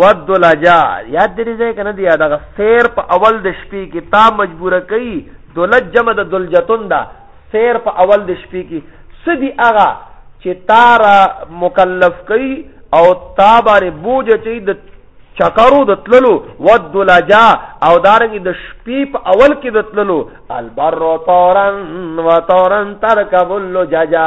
ود لجا یاد دې ځای کنه دی یاد غ سیر په اول د شپې کې تا مجبور کړي دولت جمع د دلجتون دا سیر په اول د شپې کې سدي اغا چې تارا مکلف کړي او تا باندې بوج چي د چکرو د تللو ود لجا او دارنګ د شپې په اول کې د تللو البر طورن و طورن ترکب اللججا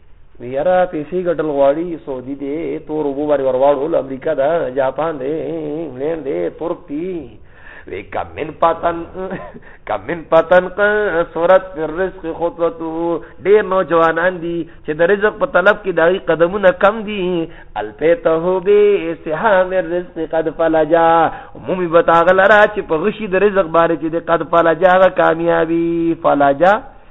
یاره پیسې ګټل غواړي سعودي دی تور وبو باندې ورواړول امریکا ده جاپان دی انګلند دی ترک دی وی کم من پتن کم من پتن صورت پر رزق خطوتو ډیر نوجوانان دي چې د رزق په طلب کې دایي قدمونه کم دي الپیته به سهام الرزق قد فلجا عمومي بتاغلرا چې په غشي د رزق باندې چې د قد فلجا کامیابی فلجا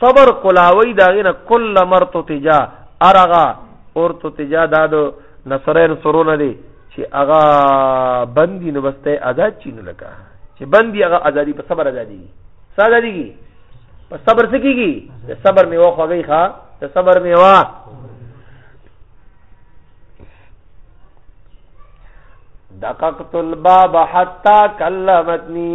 صبر کلاوی دا غینه کل مرتو تجا ارغا اورتو تجا دا د نصرین سرونه دی چې هغه بندي نو بسته آزاد چینه لکه چې بندي هغه ازادي په صبر ازادي ساده دیږي په صبر څه کیږي د صبر میوه خوږی ښا د صبر میوه دققت الباب حتى كلمتني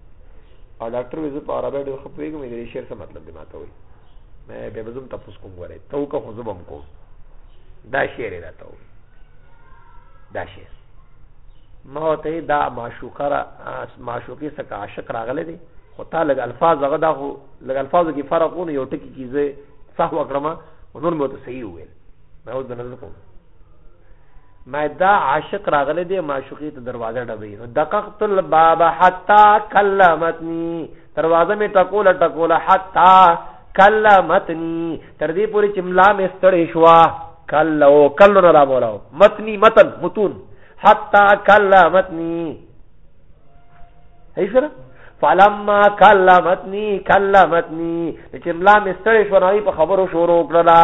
او ډاکټر وې زه په عربی ډېر خپويږم دې شعر څه مطلب دی ماته وي مې به بزم تاسو کوم غره ته وکه خو زبم کوم دا شعر راته وي دا شعر ما ته دا معشوقه را معشوقي څخه عاشق راغله دي خو تا لګ الفاظ هغه دا خو لګ الفاظو کې فرق ونه یو ټکی کیږي صح وکړم نور مې ته صحیح وویل مې اوس د نظر کوم ما دا عاشق راغله دی معشوقې ته دروازه ډبې نو دققت الباب حتا کلمتنی دروازه می ټکوله ټکوله حتا کلمتنی تر دې پورې چې ملا مې ستړې شوا کله او کله نه را مولاو متنی متن متون حتا کلمتنی هي سره فلما کلمتنی کلمتنی چې ملا مې ستړې شو نو په خبرو شروع کړلا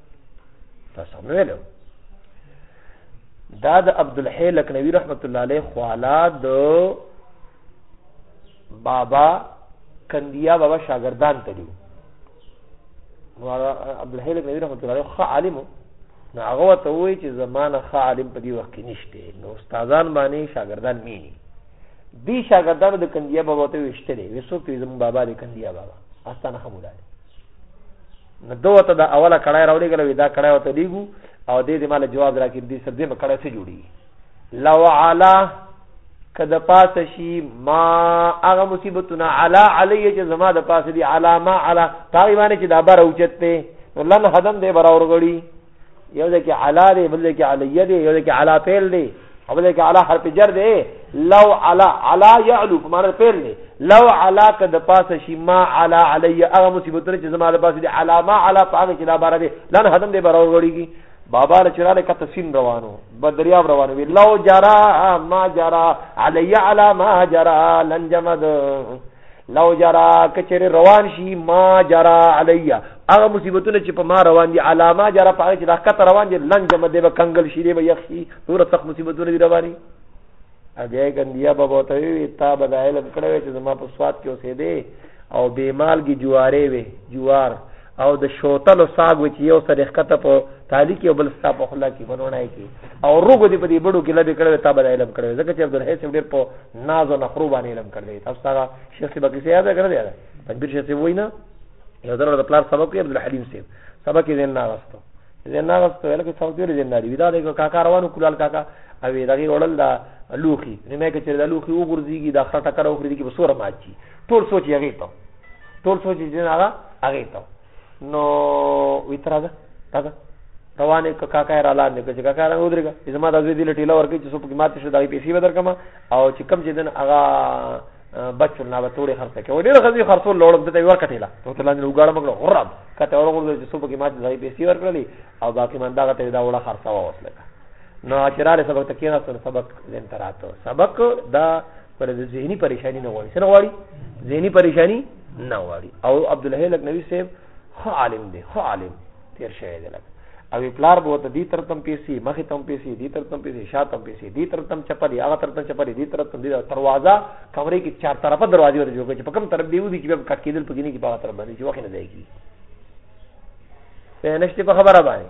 تاسو هم ویلو دا د عبد الحی لکنوی رحمت الله علیه خوالا د بابا کندیا بابا شاگردان ته دیو نو عبد الحی لکنوی رحمت الله علیه خ عالم نو هغه ته وای چې زمانه خ عالم په دې وخت کې نشته نو استادان باندې شاگردان مینی دی شاگردانو د کندیا بابا ته وشتلې وسو ته زمو بابا د کندیا بابا استانه خمولاله نو دوه ته د اوله کړای راولې غلوې دا کړای وته دیګو او دې دې مال جواب راکې دې سر دې مکړای څه جوړي لو علا کده پاس شي ما هغه مصیبتونه علا علی چې زما د پاس دي علامه علا پای باندې چې دا بار اوچته نو لن هدم دې بار اورغړي یو ځای کې علا دی بل ځای کې علیه دی یو ځای کې علا پیل دی او بل ځای کې علا حرف جر دی لو علا علا یعلو په معنی پیل دی لو علا که د پاسه شي ما علا علیه هغه مصیبتونه چې زما د پاسه دي علا ما علا په هغه کې لا بار دی لن هدم دی برابر وړيږي بابا له چراله کته سین روانو بدریاب روانو وی لو جرا ما جرا علی علی ما جرا لن جمد لو جرا کچره روان شي ما جرا علیا هغه مصیبتونه چې په ما روان دي علامه جرا په هغه چې راکته روان دي لنګ مې دی به کنګل شي دی به یخي نور څخه مصیبتونه دي رواني بیا ګندیا به بوته وي تا به د علم کړو چې زما په سواد کې اوسې دی او بیمال کې جواره وي جوار او د شوتلو ساګ وي چې یو سره ښکته په تالی کې او بل ستا په خلا کې غنونای کې او روغ دې په دې بډو کې لبې کړو ته به علم کړو ځکه چې عبدالحی سم ډېر په ناز او نخرو باندې علم کړی تاسو سره شیخ سی بکری سیاده کړی دی تکبیر شیخ سی وینا یو ځل د پلار سبق یې عبدالحلیم سی سبق یې نه راستو زه نه راستو لکه څو تیر دې نه دی دا د کاکا روانو کولال کاکا او دغه وړل دا لوخي نه مې کې چې دا لوخي وګرځيږي دا خټه کړه وګرځيږي په سور ماچی ټول سوچ یې غیته ټول څه چې جن هغه هغه ته نو وی تر راځه راځه روانه ک کاکا را لاندې ک چې کاکا را ودرېګا زما د زوی دی لټیلا ورکې چې سوپ کې ماته شو دغه پیسې بدر کما او چې کم چې دن هغه بچو نه وتوړي خرڅ کې وړي خزي خرڅول لوړ د ته ور کټیلا ته ته لاندې وګاړه مګړه غرب کته ور غوړل چې سوپ کې ماته دغه پیسې ورکړلې او باقی من دغه ته دا وړه خرڅه واسلکه نو چې را لې سبق تکیه سبق زم تراتو سبق دا پر د ذهني پریشانی نه غواړي څنګه غواړي ذهني پریشانی نه غواړي او عبد الله لک نبی صاحب خو عالم دی خو عالم تیر شوی دی لک او پلار به ته دې تر تم پیسې مخې تم پیسې دې تر تم پیسې شاته تم پیسې دې تر تم چپلې هغه تر تم چپلې دې تر تم دې دروازه کمرې کې چار طرفه دروازې ورته جوړ کړي چې په کوم طرف دی ودی چې په کټ کېدل پکې نه کې په طرف باندې چې وخت نه ځای کی په نشته په خبره باندې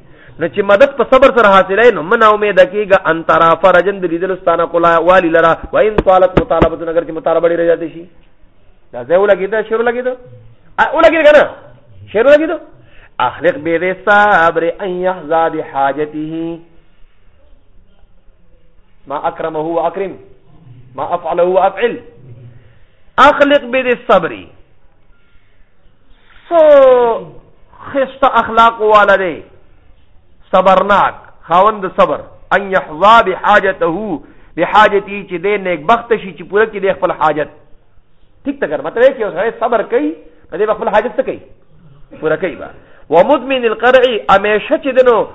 نو چې مدد په صبر سره حاصلې نو من امید کیږي ان ترا فرجن د لیدل ستانه کولا والی لرا و ان طالت مطالبه نګر چې مطالبه ډیره زیات شي دا زه ولګی دا شروع لګی دا ولګی کنه شروع لګی دا اخلق به دې صبر ان يحظى بحاجته ما اکرمه هو اکرم ما افعله هو افعل اخلق به دې صبري سو خسته اخلاق والا دی صبرناک خاوند صبر ان يحظى بحاجته بحاجتي چې دې نیک بخت شي چې پوره کې دې خپل حاجت ٹھیک ته کړ مطلب یې چې سره صبر کوي دې خپل حاجت څه کوي پوره کوي با ومدمن القرع امیشه چې دنو